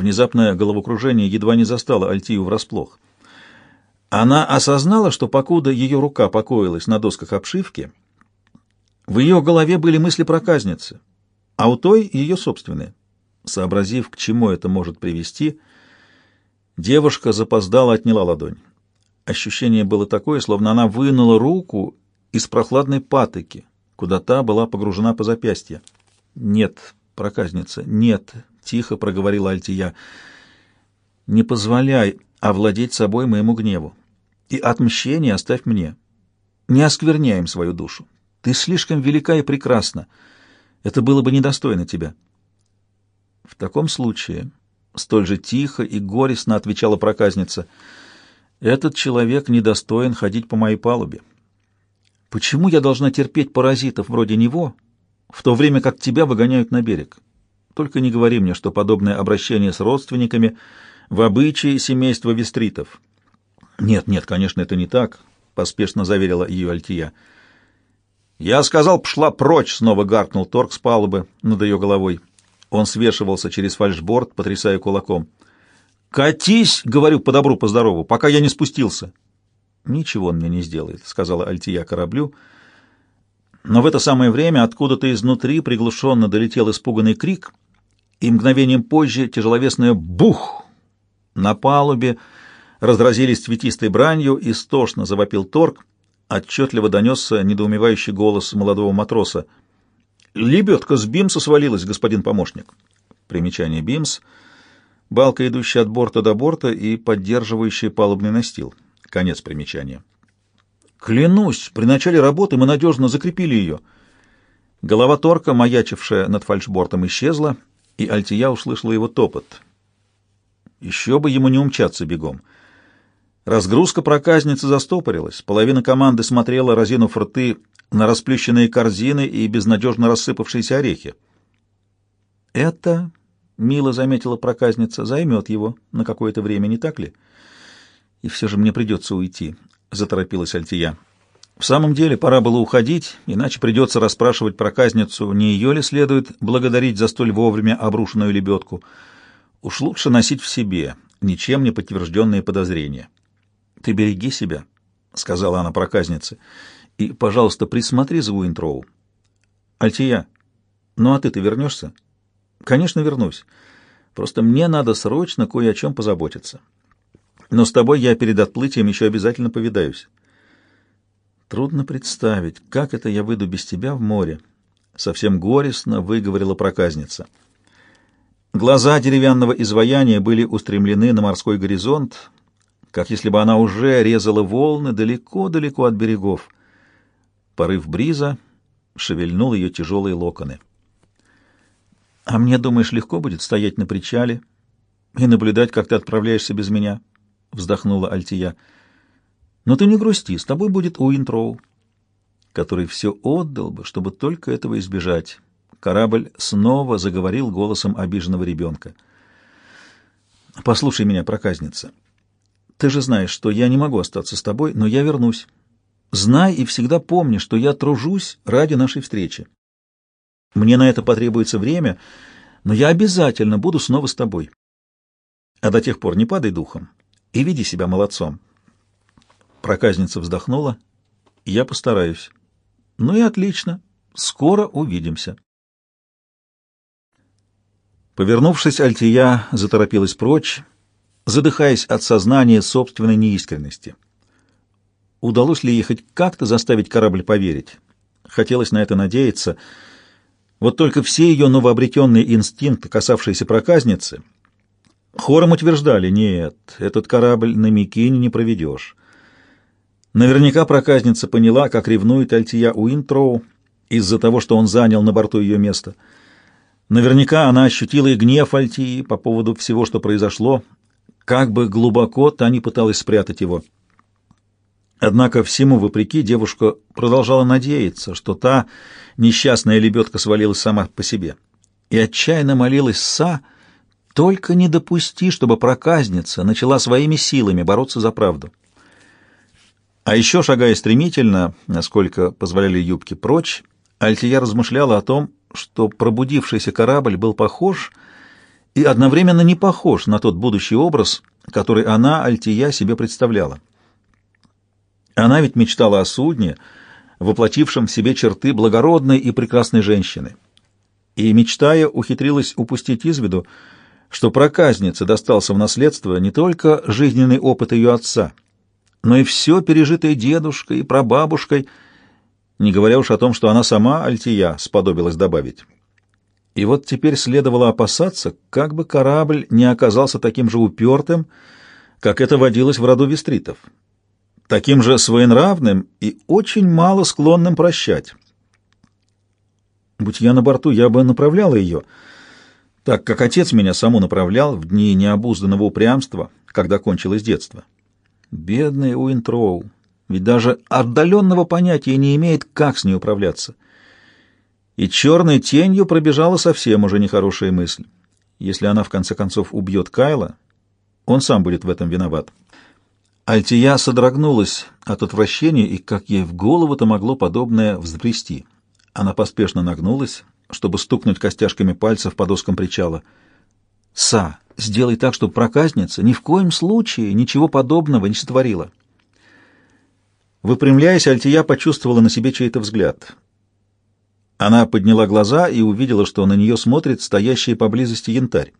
Внезапное головокружение едва не застало Альтию врасплох. Она осознала, что покуда ее рука покоилась на досках обшивки, в ее голове были мысли проказницы, а у той ее собственные. Сообразив, к чему это может привести, девушка запоздала отняла ладонь. Ощущение было такое, словно она вынула руку из прохладной патоки, куда та была погружена по запястье. «Нет, проказница, нет», — тихо проговорила Альтия, — «не позволяй овладеть собой моему гневу, и отмщение оставь мне. Не оскверняем свою душу. Ты слишком велика и прекрасна. Это было бы недостойно тебя». В таком случае, столь же тихо и горестно отвечала проказница, этот человек недостоин ходить по моей палубе. Почему я должна терпеть паразитов вроде него, в то время как тебя выгоняют на берег? Только не говори мне, что подобное обращение с родственниками в обычае семейства вестритов. Нет, нет, конечно, это не так, поспешно заверила ее Альтия. Я сказал, пошла прочь, снова гаркнул торг с палубы над ее головой. Он свешивался через фальшборд, потрясая кулаком. «Катись!» — говорю по добру, по здорову, пока я не спустился. «Ничего он мне не сделает», — сказала Альтия кораблю. Но в это самое время откуда-то изнутри приглушенно долетел испуганный крик, и мгновением позже тяжеловесное «бух!» на палубе разразились цветистой бранью, истошно завопил торг, отчетливо донесся недоумевающий голос молодого матроса — Лебедка с Бимса свалилась, господин помощник. Примечание Бимс — балка, идущая от борта до борта и поддерживающая палубный настил. Конец примечания. Клянусь, при начале работы мы надежно закрепили ее. Голова торка, маячившая над фальшбортом, исчезла, и Альтия услышала его топот. Еще бы ему не умчаться бегом. Разгрузка проказницы застопорилась. Половина команды смотрела, разинув рты, на расплющенные корзины и безнадежно рассыпавшиеся орехи. «Это, — мило заметила проказница, — займет его на какое-то время, не так ли? И все же мне придется уйти, — заторопилась Альтия. В самом деле пора было уходить, иначе придется расспрашивать проказницу, не ее ли следует благодарить за столь вовремя обрушенную лебедку. Уж лучше носить в себе ничем не подтвержденные подозрения. — Ты береги себя, — сказала она проказнице, — и, пожалуйста, присмотри за Уинтроу. Альтия, ну а ты-то вернешься? Конечно, вернусь. Просто мне надо срочно кое о чем позаботиться. Но с тобой я перед отплытием еще обязательно повидаюсь. Трудно представить, как это я выйду без тебя в море. Совсем горестно выговорила проказница. Глаза деревянного изваяния были устремлены на морской горизонт, как если бы она уже резала волны далеко-далеко от берегов. Порыв бриза шевельнул ее тяжелые локоны. «А мне, думаешь, легко будет стоять на причале и наблюдать, как ты отправляешься без меня?» — вздохнула Альтия. «Но ты не грусти, с тобой будет Уинтроу, который все отдал бы, чтобы только этого избежать». Корабль снова заговорил голосом обиженного ребенка. «Послушай меня, проказница. Ты же знаешь, что я не могу остаться с тобой, но я вернусь. Знай и всегда помни, что я тружусь ради нашей встречи. Мне на это потребуется время, но я обязательно буду снова с тобой. А до тех пор не падай духом и веди себя молодцом. Проказница вздохнула. Я постараюсь. Ну и отлично. Скоро увидимся. Повернувшись, Альтия заторопилась прочь, задыхаясь от сознания собственной неискренности удалось ли ей хоть как-то заставить корабль поверить. Хотелось на это надеяться. Вот только все ее новообретенные инстинкты, касавшиеся проказницы, хором утверждали, нет, этот корабль на Микине не проведешь. Наверняка проказница поняла, как ревнует Альтия Уинтроу из-за того, что он занял на борту ее место. Наверняка она ощутила и гнев Альтии по поводу всего, что произошло, как бы глубоко та не пыталась спрятать его. Однако всему вопреки девушка продолжала надеяться, что та несчастная лебедка свалилась сама по себе. И отчаянно молилась Са, только не допусти, чтобы проказница начала своими силами бороться за правду. А еще, шагая стремительно, насколько позволяли юбки прочь, Альтия размышляла о том, что пробудившийся корабль был похож и одновременно не похож на тот будущий образ, который она, Альтия, себе представляла. Она ведь мечтала о судне, воплотившем в себе черты благородной и прекрасной женщины. И, мечтая, ухитрилась упустить из виду, что проказнице достался в наследство не только жизненный опыт ее отца, но и все пережитое дедушкой и прабабушкой, не говоря уж о том, что она сама, Альтия, сподобилась добавить. И вот теперь следовало опасаться, как бы корабль не оказался таким же упертым, как это водилось в роду вестритов, таким же своенравным и очень мало склонным прощать. Будь я на борту, я бы направляла ее, так как отец меня саму направлял в дни необузданного упрямства, когда кончилось детство. Бедный Уинтроу, ведь даже отдаленного понятия не имеет, как с ней управляться — и черной тенью пробежала совсем уже нехорошая мысль. Если она в конце концов убьет Кайла, он сам будет в этом виноват. Альтия содрогнулась от отвращения, и как ей в голову-то могло подобное взбрести. Она поспешно нагнулась, чтобы стукнуть костяшками пальцев по доскам причала. «Са, сделай так, чтобы проказница ни в коем случае ничего подобного не сотворила». Выпрямляясь, Альтия почувствовала на себе чей-то взгляд — она подняла глаза и увидела, что на нее смотрит стоящий поблизости янтарь.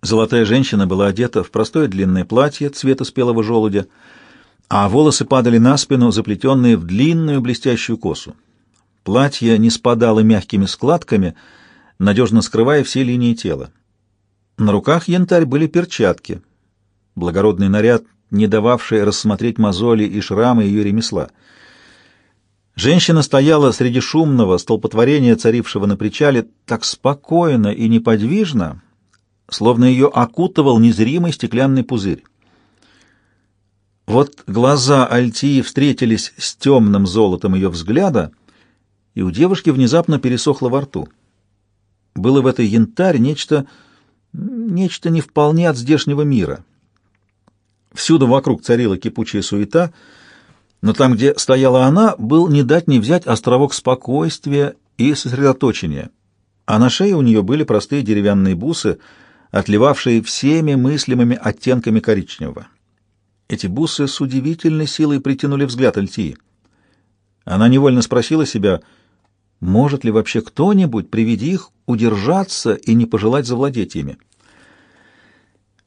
Золотая женщина была одета в простое длинное платье цвета спелого желудя, а волосы падали на спину, заплетенные в длинную блестящую косу. Платье не спадало мягкими складками, надежно скрывая все линии тела. На руках янтарь были перчатки, благородный наряд, не дававший рассмотреть мозоли и шрамы ее ремесла — Женщина стояла среди шумного столпотворения, царившего на причале, так спокойно и неподвижно, словно ее окутывал незримый стеклянный пузырь. Вот глаза Альтии встретились с темным золотом ее взгляда, и у девушки внезапно пересохло во рту. Было в этой янтарь нечто, нечто не вполне от здешнего мира. Всюду вокруг царила кипучая суета — но там, где стояла она, был не дать не взять островок спокойствия и сосредоточения, а на шее у нее были простые деревянные бусы, отливавшие всеми мыслимыми оттенками коричневого. Эти бусы с удивительной силой притянули взгляд Альтии. Она невольно спросила себя, может ли вообще кто-нибудь при виде их удержаться и не пожелать завладеть ими.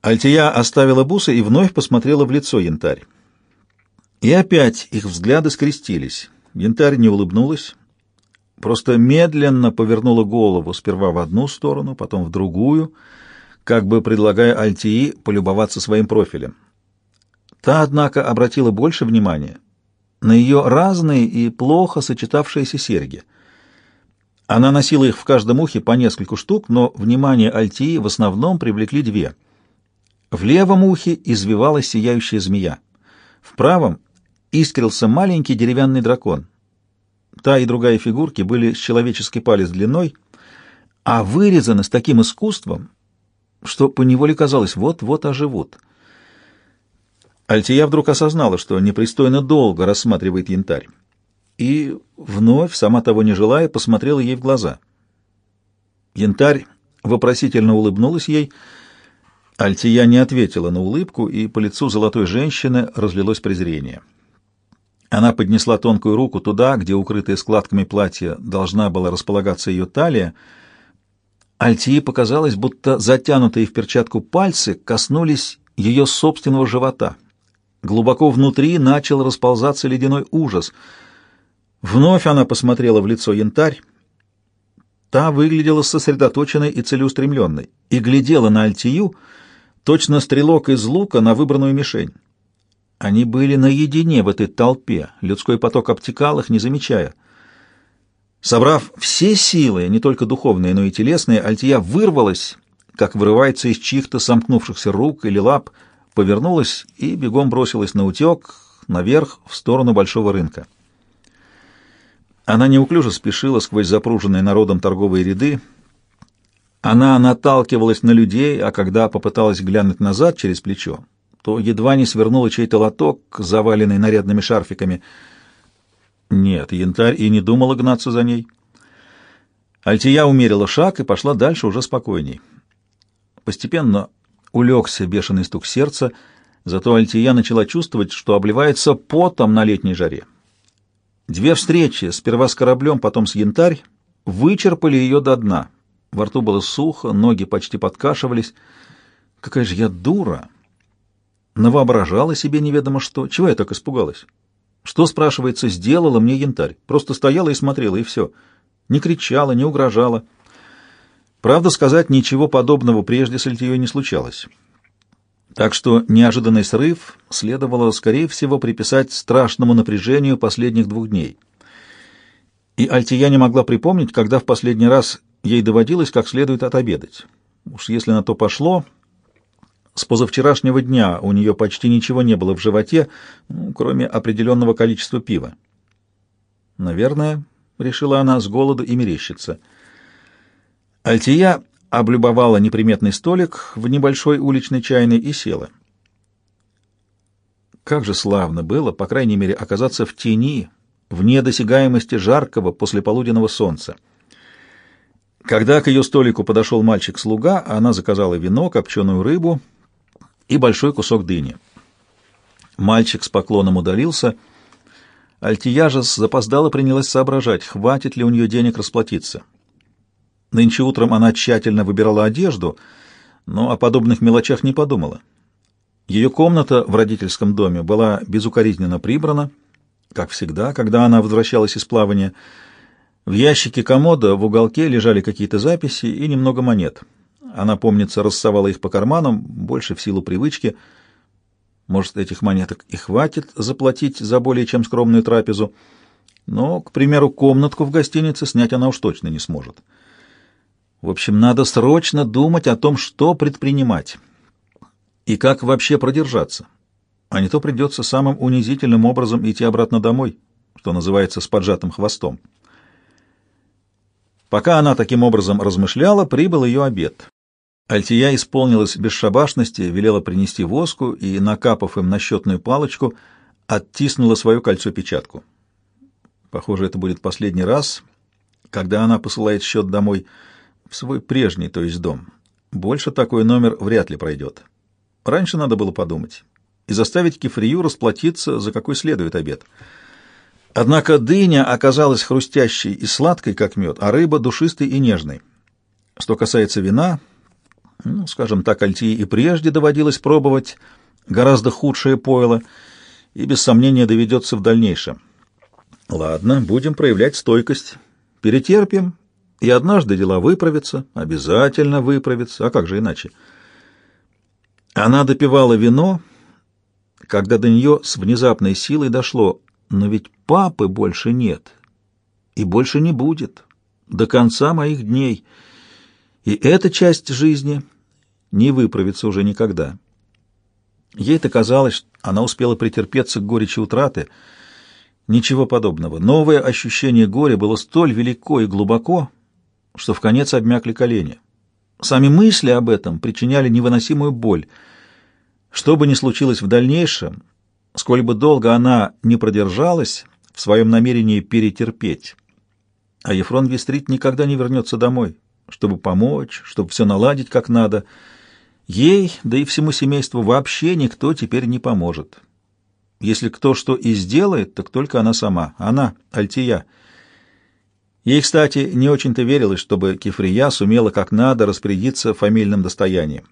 Альтия оставила бусы и вновь посмотрела в лицо янтарь. И опять их взгляды скрестились. Янтарь не улыбнулась, просто медленно повернула голову сперва в одну сторону, потом в другую, как бы предлагая Альтии полюбоваться своим профилем. Та, однако, обратила больше внимания на ее разные и плохо сочетавшиеся серьги. Она носила их в каждом ухе по нескольку штук, но внимание Альтии в основном привлекли две. В левом ухе извивалась сияющая змея, в правом искрился маленький деревянный дракон. Та и другая фигурки были с человеческий палец длиной, а вырезаны с таким искусством, что поневоле казалось, вот-вот оживут. Альтия вдруг осознала, что непристойно долго рассматривает янтарь, и вновь, сама того не желая, посмотрела ей в глаза. Янтарь вопросительно улыбнулась ей, Альтия не ответила на улыбку, и по лицу золотой женщины разлилось презрение. Она поднесла тонкую руку туда, где, укрытая складками платья, должна была располагаться ее талия. Альтии показалось, будто затянутые в перчатку пальцы коснулись ее собственного живота. Глубоко внутри начал расползаться ледяной ужас. Вновь она посмотрела в лицо янтарь. Та выглядела сосредоточенной и целеустремленной и глядела на Альтию, точно стрелок из лука на выбранную мишень. Они были наедине в этой толпе, людской поток обтекал их, не замечая. Собрав все силы, не только духовные, но и телесные, Альтия вырвалась, как вырывается из чьих-то сомкнувшихся рук или лап, повернулась и бегом бросилась на утек, наверх, в сторону большого рынка. Она неуклюже спешила сквозь запруженные народом торговые ряды. Она наталкивалась на людей, а когда попыталась глянуть назад через плечо, то едва не свернула чей-то лоток, заваленный нарядными шарфиками. Нет, янтарь и не думала гнаться за ней. Альтия умерила шаг и пошла дальше уже спокойней. Постепенно улегся бешеный стук сердца, зато Альтия начала чувствовать, что обливается потом на летней жаре. Две встречи, сперва с кораблем, потом с янтарь, вычерпали ее до дна. Во рту было сухо, ноги почти подкашивались. Какая же я дура! Навоображала себе неведомо что. Чего я так испугалась? Что, спрашивается, сделала мне янтарь? Просто стояла и смотрела, и все. Не кричала, не угрожала. Правда сказать, ничего подобного прежде с Альтией не случалось. Так что неожиданный срыв следовало, скорее всего, приписать страшному напряжению последних двух дней. И Альтия не могла припомнить, когда в последний раз ей доводилось как следует отобедать. Уж если на то пошло, с позавчерашнего дня у нее почти ничего не было в животе, ну, кроме определенного количества пива. «Наверное», — решила она, — «с голоду и мерещится». Альтия облюбовала неприметный столик в небольшой уличной чайной и села. Как же славно было, по крайней мере, оказаться в тени, вне досягаемости жаркого послеполуденного солнца. Когда к ее столику подошел мальчик-слуга, она заказала вино, копченую рыбу и большой кусок дыни. Мальчик с поклоном удалился. Альтия же запоздала принялась соображать, хватит ли у нее денег расплатиться. Нынче утром она тщательно выбирала одежду, но о подобных мелочах не подумала. Ее комната в родительском доме была безукоризненно прибрана, как всегда, когда она возвращалась из плавания. В ящике комода в уголке лежали какие-то записи и немного монет. Она, помнится, рассовала их по карманам, больше в силу привычки. Может, этих монеток и хватит заплатить за более чем скромную трапезу, но, к примеру, комнатку в гостинице снять она уж точно не сможет. В общем, надо срочно думать о том, что предпринимать и как вообще продержаться. А не то придется самым унизительным образом идти обратно домой, что называется, с поджатым хвостом. Пока она таким образом размышляла, прибыл ее обед. Альтия исполнилась бесшабашности, велела принести воску и, накапав им на счетную палочку, оттиснула свое кольцо-печатку. Похоже, это будет последний раз, когда она посылает счет домой — в свой прежний, то есть дом. Больше такой номер вряд ли пройдет. Раньше надо было подумать и заставить Кефрию расплатиться за какой следует обед. Однако дыня оказалась хрустящей и сладкой, как мед, а рыба душистой и нежной. Что касается вина, ну, скажем так, Альтии и прежде доводилось пробовать гораздо худшее пойло, и без сомнения доведется в дальнейшем. Ладно, будем проявлять стойкость. Перетерпим и однажды дела выправятся, обязательно выправятся, а как же иначе? Она допивала вино, когда до нее с внезапной силой дошло, но ведь папы больше нет и больше не будет до конца моих дней, и эта часть жизни не выправится уже никогда. Ей-то казалось, она успела претерпеться к горечи утраты. Ничего подобного. Новое ощущение горя было столь велико и глубоко, что в конец обмякли колени. Сами мысли об этом причиняли невыносимую боль. Что бы ни случилось в дальнейшем, сколь бы долго она не продержалась в своем намерении перетерпеть, а Ефрон Вестрит никогда не вернется домой, чтобы помочь, чтобы все наладить как надо. Ей, да и всему семейству вообще никто теперь не поможет. Если кто что и сделает, так только она сама, она, Альтия — Ей, кстати, не очень-то верилось, чтобы Кефрия сумела как надо распорядиться фамильным достоянием.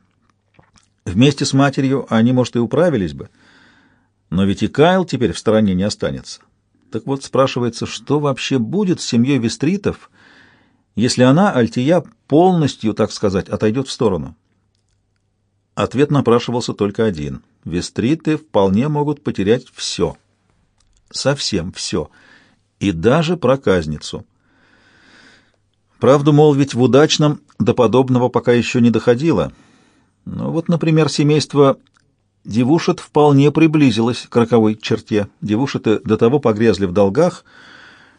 Вместе с матерью они, может, и управились бы, но ведь и Кайл теперь в стороне не останется. Так вот, спрашивается, что вообще будет с семьей Вестритов, если она, Альтия, полностью, так сказать, отойдет в сторону? Ответ напрашивался только один. Вестриты вполне могут потерять все. Совсем все. И даже проказницу. Правду молвить в удачном до подобного пока еще не доходило. Но вот, например, семейство Девушет вполне приблизилось к роковой черте. Девушеты до того погрязли в долгах,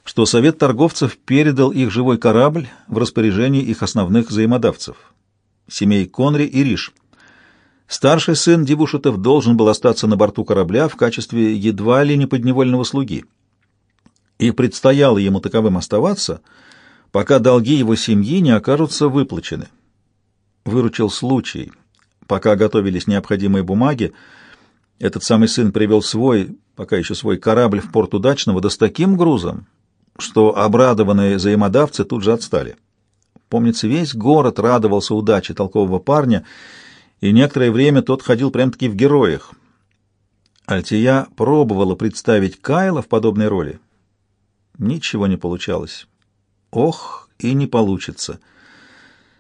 что Совет торговцев передал их живой корабль в распоряжение их основных взаимодавцев — семей Конри и Риш. Старший сын Девушетов должен был остаться на борту корабля в качестве едва ли не подневольного слуги. И предстояло ему таковым оставаться — пока долги его семьи не окажутся выплачены. выручил случай. Пока готовились необходимые бумаги, этот самый сын привел свой, пока еще свой корабль в порт удачного, да с таким грузом, что обрадованные взаимодавцы тут же отстали. Помнится, весь город радовался удаче толкового парня, и некоторое время тот ходил прям-таки в героях. Альтия пробовала представить Кайла в подобной роли. Ничего не получалось. Ох, и не получится.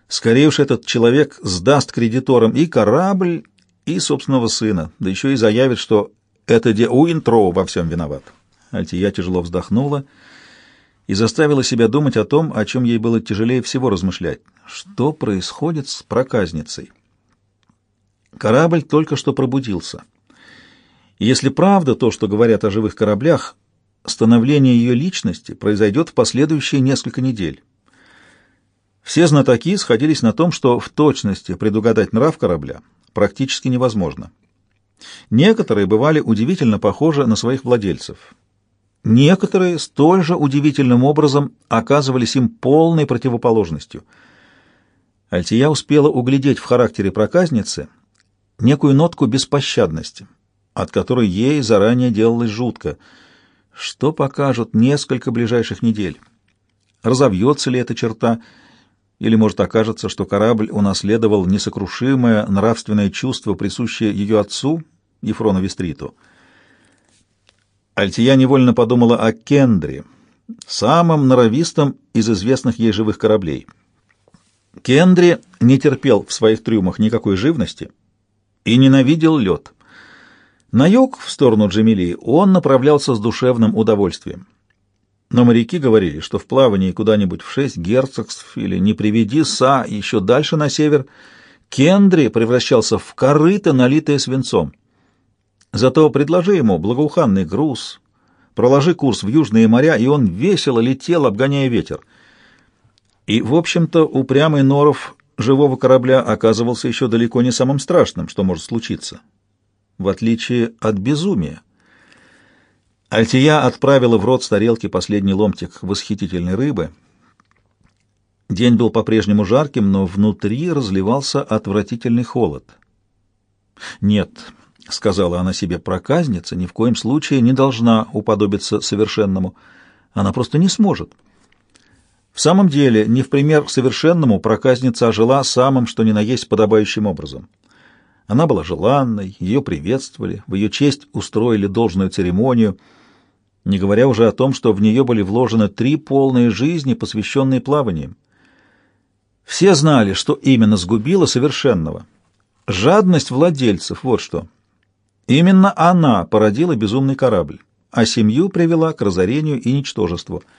Скорее уж этот человек сдаст кредиторам и корабль, и собственного сына, да еще и заявит, что это де Уинтроу во всем виноват. Альтия тяжело вздохнула и заставила себя думать о том, о чем ей было тяжелее всего размышлять. Что происходит с проказницей? Корабль только что пробудился. И если правда то, что говорят о живых кораблях, становление ее личности произойдет в последующие несколько недель. Все знатоки сходились на том, что в точности предугадать нрав корабля практически невозможно. Некоторые бывали удивительно похожи на своих владельцев. Некоторые столь же удивительным образом оказывались им полной противоположностью. Альтия успела углядеть в характере проказницы некую нотку беспощадности, от которой ей заранее делалось жутко. Что покажут несколько ближайших недель? Разовьется ли эта черта, или, может, окажется, что корабль унаследовал несокрушимое нравственное чувство, присущее ее отцу, Ефрону Вестриту? Альтия невольно подумала о Кендре, самом норовистом из известных ей живых кораблей. Кендри не терпел в своих трюмах никакой живности и ненавидел лед. На юг, в сторону Джамилии, он направлялся с душевным удовольствием. Но моряки говорили, что в плавании куда-нибудь в шесть герцогств или не приведи са еще дальше на север, Кендри превращался в корыто, налитое свинцом. Зато предложи ему благоуханный груз, проложи курс в южные моря, и он весело летел, обгоняя ветер. И, в общем-то, упрямый Норов живого корабля оказывался еще далеко не самым страшным, что может случиться, в отличие от безумия. Альтия отправила в рот с тарелки последний ломтик восхитительной рыбы. День был по-прежнему жарким, но внутри разливался отвратительный холод. Нет, — сказала она себе, — проказница ни в коем случае не должна уподобиться совершенному. Она просто не сможет. В самом деле, не в пример совершенному проказница ожила самым, что ни на есть, подобающим образом. Она была желанной, ее приветствовали, в ее честь устроили должную церемонию, не говоря уже о том, что в нее были вложены три полные жизни, посвященные плаваниям. Все знали, что именно сгубило совершенного. Жадность владельцев, вот что. Именно она породила безумный корабль, а семью привела к разорению и ничтожеству —